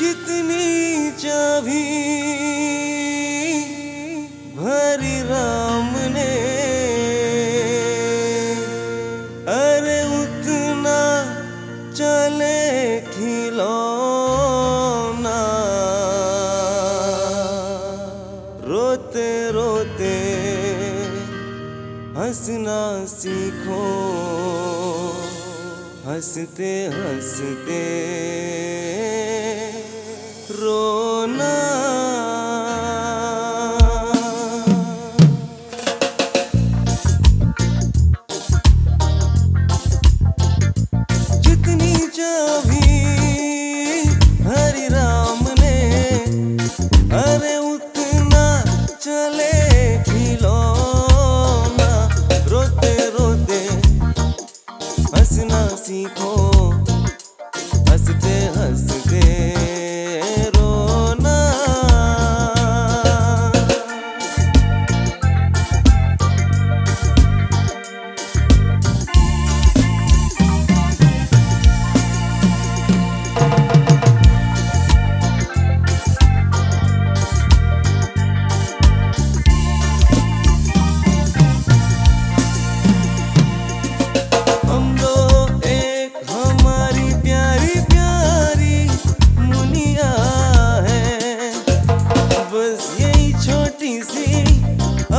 जितनी चाभी भरी राम ने, अरे उतना चले खिलो रोते रोते हंसना सीखो, हँसते हँसते रोना। जितनी जब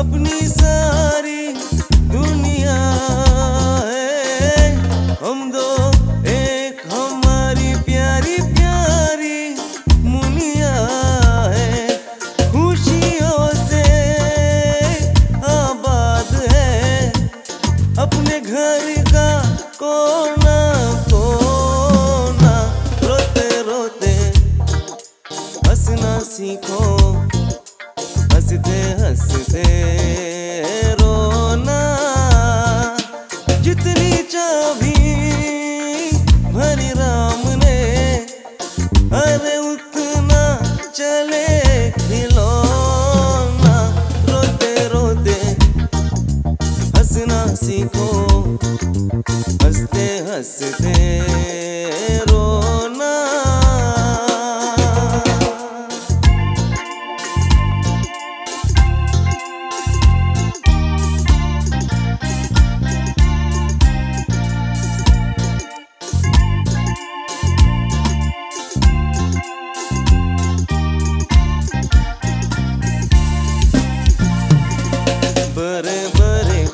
अपनी सारी दुनिया हँसी को हँसते हँसते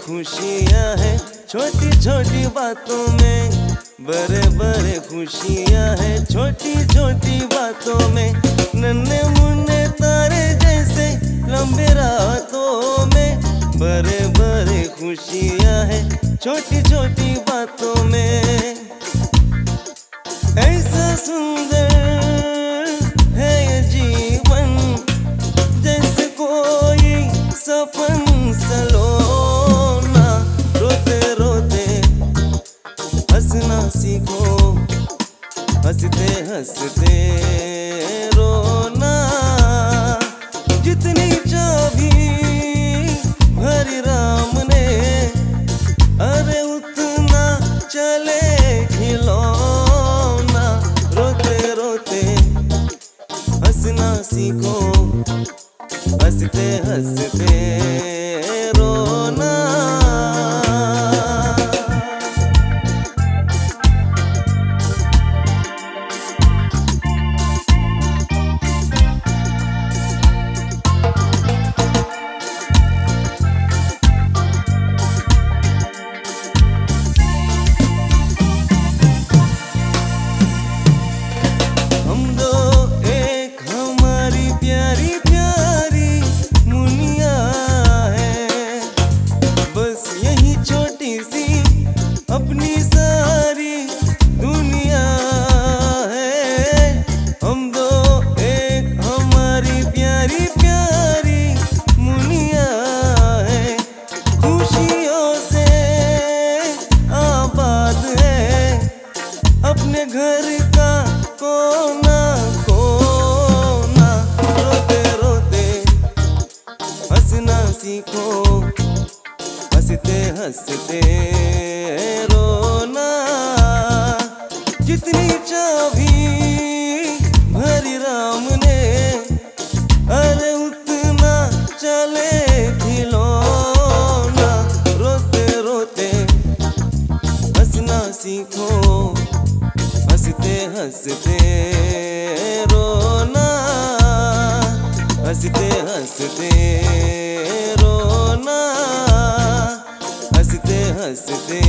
खुशियाँ हैं। छोटी छोटी बातों में बड़े बड़े खुशियाँ हैं। छोटी छोटी बातों में नन्हे मुन्ने तारे जैसे लंबे रातों में बड़े बड़े खुशियाँ हैं। छोटी छोटी बातों में, ऐसा सुंदर हंसना सीखो हँसते हँसते। को। हँसते हँसते रोना, जितनी चाबी भरी राम ने, अरे उतना चले खिलौना रोते रोते हंसना सीखो। हँसते हँसते रोना, हँसते हँसते हंसते